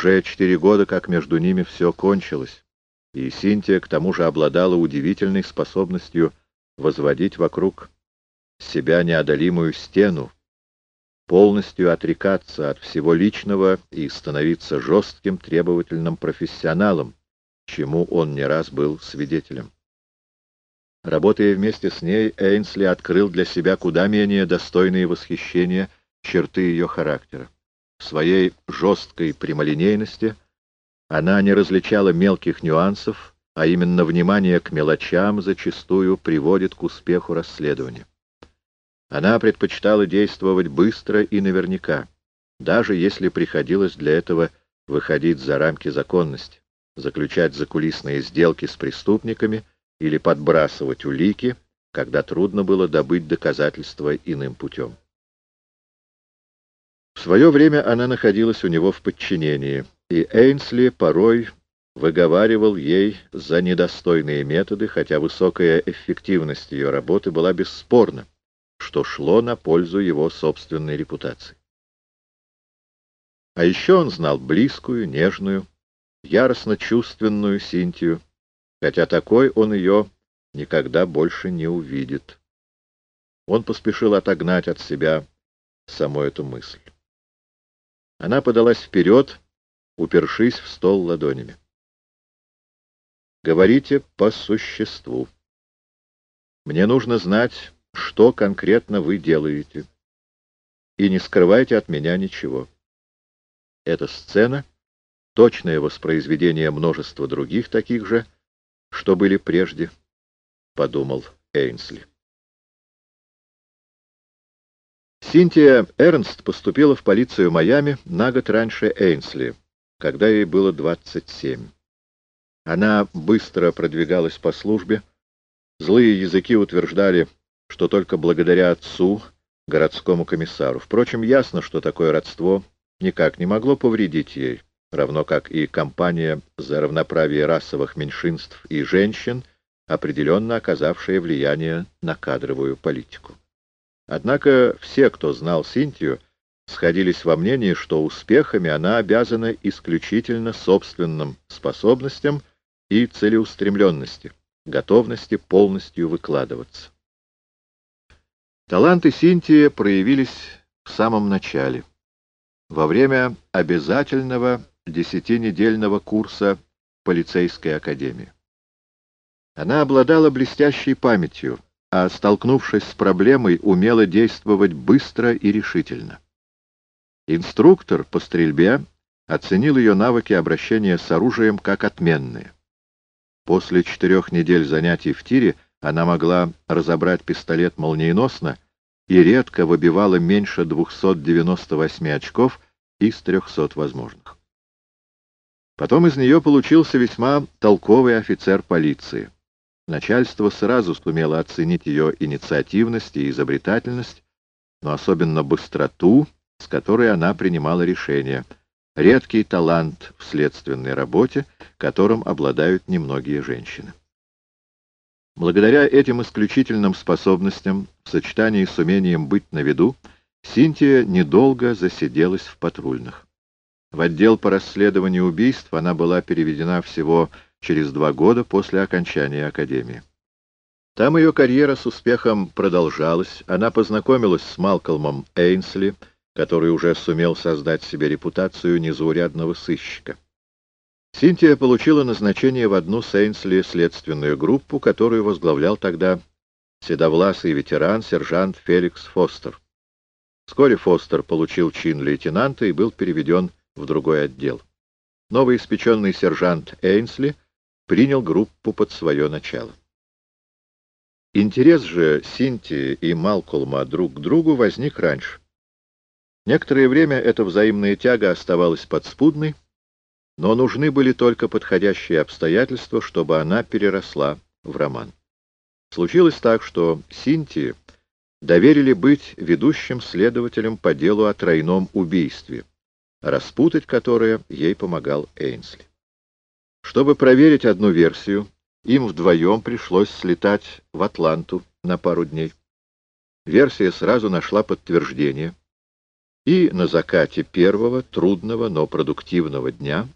Уже четыре года, как между ними все кончилось, и Синтия к тому же обладала удивительной способностью возводить вокруг себя неодолимую стену, полностью отрекаться от всего личного и становиться жестким, требовательным профессионалом, чему он не раз был свидетелем. Работая вместе с ней, Эйнсли открыл для себя куда менее достойные восхищения черты ее характера. В своей жесткой прямолинейности она не различала мелких нюансов, а именно внимание к мелочам зачастую приводит к успеху расследования. Она предпочитала действовать быстро и наверняка, даже если приходилось для этого выходить за рамки законности, заключать закулисные сделки с преступниками или подбрасывать улики, когда трудно было добыть доказательства иным путем. В свое время она находилась у него в подчинении, и Эйнсли порой выговаривал ей за недостойные методы, хотя высокая эффективность ее работы была бесспорна, что шло на пользу его собственной репутации. А еще он знал близкую, нежную, яростно чувственную Синтию, хотя такой он ее никогда больше не увидит. Он поспешил отогнать от себя саму эту мысль. Она подалась вперед, упершись в стол ладонями. «Говорите по существу. Мне нужно знать, что конкретно вы делаете, и не скрывайте от меня ничего. Эта сцена — точное воспроизведение множества других таких же — что были прежде, — подумал Эйнсли. Синтия Эрнст поступила в полицию Майами на год раньше Эйнсли, когда ей было 27. Она быстро продвигалась по службе. Злые языки утверждали, что только благодаря отцу, городскому комиссару. Впрочем, ясно, что такое родство никак не могло повредить ей равно как и кампания за равноправие расовых меньшинств и женщин, определенно оказавшая влияние на кадровую политику. Однако все, кто знал Синтию, сходились во мнении, что успехами она обязана исключительно собственным способностям и целеустремленности, готовности полностью выкладываться. Таланты Синтии проявились в самом начале, во время обязательного десятинедельного курса полицейской академии. Она обладала блестящей памятью, а, столкнувшись с проблемой, умела действовать быстро и решительно. Инструктор по стрельбе оценил ее навыки обращения с оружием как отменные. После четырех недель занятий в тире она могла разобрать пистолет молниеносно и редко выбивала меньше 298 очков из 300 возможных. Потом из нее получился весьма толковый офицер полиции. Начальство сразу сумело оценить ее инициативность и изобретательность, но особенно быстроту, с которой она принимала решения, редкий талант в следственной работе, которым обладают немногие женщины. Благодаря этим исключительным способностям, в сочетании с умением быть на виду, Синтия недолго засиделась в патрульных. В отдел по расследованию убийств она была переведена всего через два года после окончания академии. Там ее карьера с успехом продолжалась, она познакомилась с Малкольмом Эйнсли, который уже сумел создать себе репутацию незаурядного сыщика. Синтия получила назначение в одну с Эйнсли следственную группу, которую возглавлял тогда седовласый ветеран сержант Феликс Фостер. Вскоре Фостер получил чин лейтенанта и был переведен в другой отдел. Новый испеченный сержант Эйнсли принял группу под свое начало. Интерес же Синти и Малкольма друг к другу возник раньше. Некоторое время эта взаимная тяга оставалась подспудной, но нужны были только подходящие обстоятельства, чтобы она переросла в роман. Случилось так, что Синти доверили быть ведущим следователем по делу о тройном убийстве, распутать которое ей помогал Эйнсли. Чтобы проверить одну версию, им вдвоем пришлось слетать в Атланту на пару дней. Версия сразу нашла подтверждение, И на закате первого, трудного, но продуктивного дня